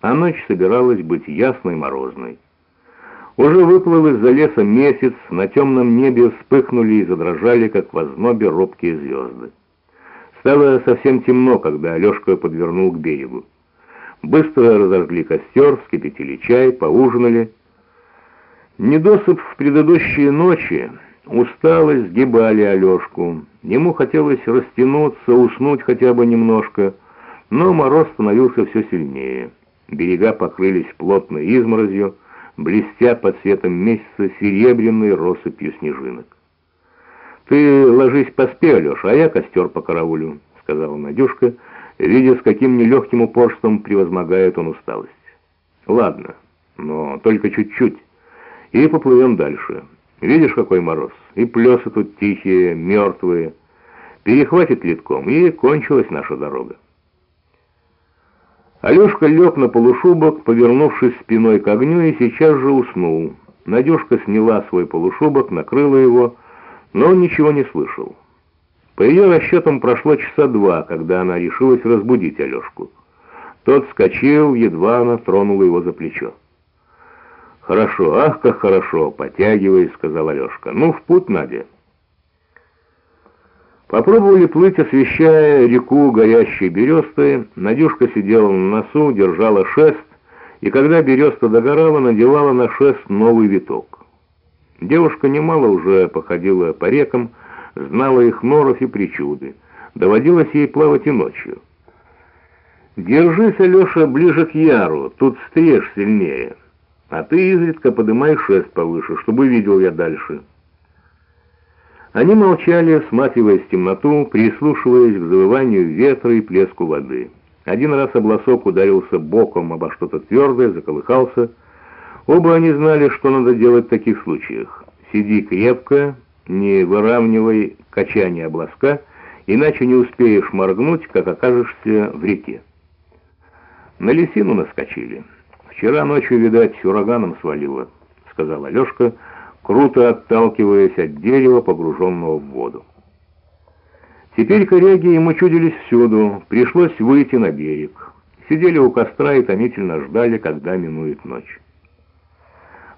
а ночь собиралась быть ясной морозной. Уже выплыл из-за леса месяц, на темном небе вспыхнули и задрожали, как в ознобе робкие звезды. Стало совсем темно, когда Алешка подвернул к берегу. Быстро разожгли костер, вскипятили чай, поужинали. Недосып в предыдущие ночи, усталость сгибали Алешку. Ему хотелось растянуться, уснуть хотя бы немножко, но мороз становился все сильнее. Берега покрылись плотной изморозью, блестя под светом месяца серебряной россыпью снежинок. «Ты ложись поспи, Алеша, а я костер по караулю», — сказала Надюшка, видя, с каким нелегким упорством превозмогает он усталость. «Ладно, но только чуть-чуть, и поплывем дальше. Видишь, какой мороз? И плесы тут тихие, мертвые. Перехватит литком, и кончилась наша дорога». Алешка лег на полушубок, повернувшись спиной к огню, и сейчас же уснул. Надюшка сняла свой полушубок, накрыла его, но он ничего не слышал. По ее расчетам прошло часа два, когда она решилась разбудить Алешку. Тот вскочил, едва она тронула его за плечо. «Хорошо, ах, как хорошо, потягивай», — сказал Алешка. «Ну, в путь, Надя». Попробовали плыть, освещая реку горящей бересты. Надюшка сидела на носу, держала шест, и когда береста догорала, надевала на шест новый виток. Девушка немало уже походила по рекам, знала их норов и причуды. Доводилось ей плавать и ночью. «Держись, Алеша, ближе к яру, тут стрежь сильнее, а ты изредка подымай шест повыше, чтобы видел я дальше». Они молчали, всматриваясь в темноту, прислушиваясь к завыванию ветра и плеску воды. Один раз обласок ударился боком обо что-то твердое, заколыхался, Оба они знали, что надо делать в таких случаях. Сиди крепко, не выравнивай качание обласка, иначе не успеешь моргнуть, как окажешься в реке. На лисину наскочили. Вчера ночью, видать, ураганом свалило, сказал Алешка, круто отталкиваясь от дерева, погруженного в воду. Теперь коряги ему чудились всюду, пришлось выйти на берег. Сидели у костра и томительно ждали, когда минует ночь.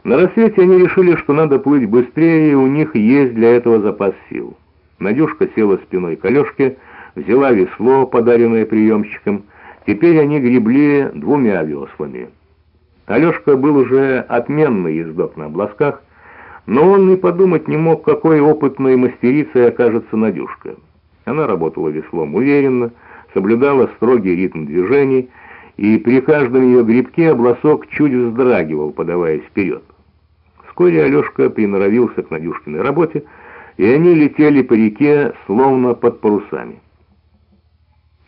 На рассвете они решили, что надо плыть быстрее, и у них есть для этого запас сил. Надюшка села спиной к Алешке, взяла весло, подаренное приемщиком. Теперь они гребли двумя веслами. Алешка был уже отменный ездок на обласках, но он и подумать не мог, какой опытной мастерицей окажется Надюшка. Она работала веслом уверенно, соблюдала строгий ритм движений, и при каждом ее грибке обласок чуть вздрагивал, подаваясь вперед. Вскоре Алешка приноровился к Надюшкиной работе, и они летели по реке, словно под парусами.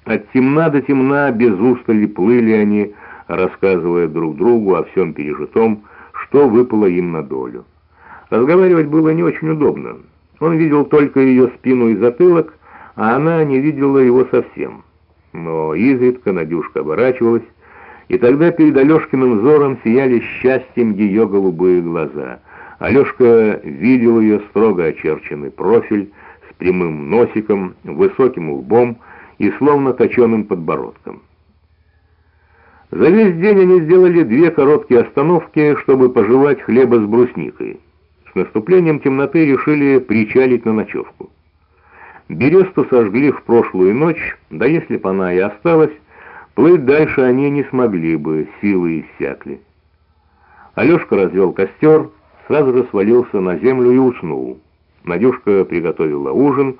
От темна до темна без устали плыли они, рассказывая друг другу о всем пережитом, что выпало им на долю. Разговаривать было не очень удобно. Он видел только ее спину и затылок, а она не видела его совсем. Но изредка Надюшка оборачивалась, и тогда перед Алешкиным взором сияли счастьем ее голубые глаза. Алешка видел ее строго очерченный профиль с прямым носиком, высоким лбом и словно точеным подбородком. За весь день они сделали две короткие остановки, чтобы пожевать хлеба с брусникой. С наступлением темноты решили причалить на ночевку. Бересту сожгли в прошлую ночь, да если бы она и осталась, Плыть дальше они не смогли бы, силы иссякли. Алешка развел костер, сразу же свалился на землю и уснул. Надюшка приготовила ужин,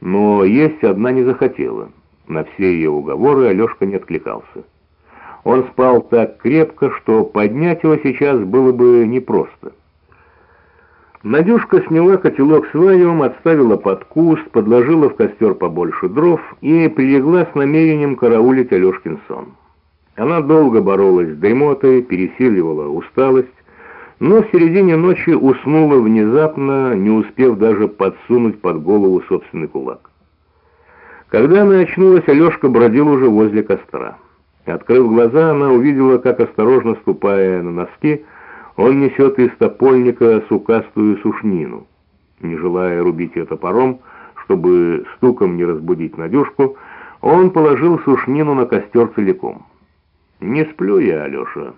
но есть одна не захотела. На все ее уговоры Алешка не откликался. Он спал так крепко, что поднять его сейчас было бы непросто. Надюшка сняла котелок с варевом, отставила под куст, подложила в костер побольше дров и прилегла с намерением караулить Алешкин сон. Она долго боролась с дремотой, пересиливала усталость, но в середине ночи уснула внезапно, не успев даже подсунуть под голову собственный кулак. Когда она очнулась, Алешка бродил уже возле костра. Открыв глаза, она увидела, как, осторожно ступая на носки, он несет из топольника сукастую сушнину. Не желая рубить ее топором, чтобы стуком не разбудить Надюшку, он положил сушнину на костер целиком. «Не сплю я, Алеша».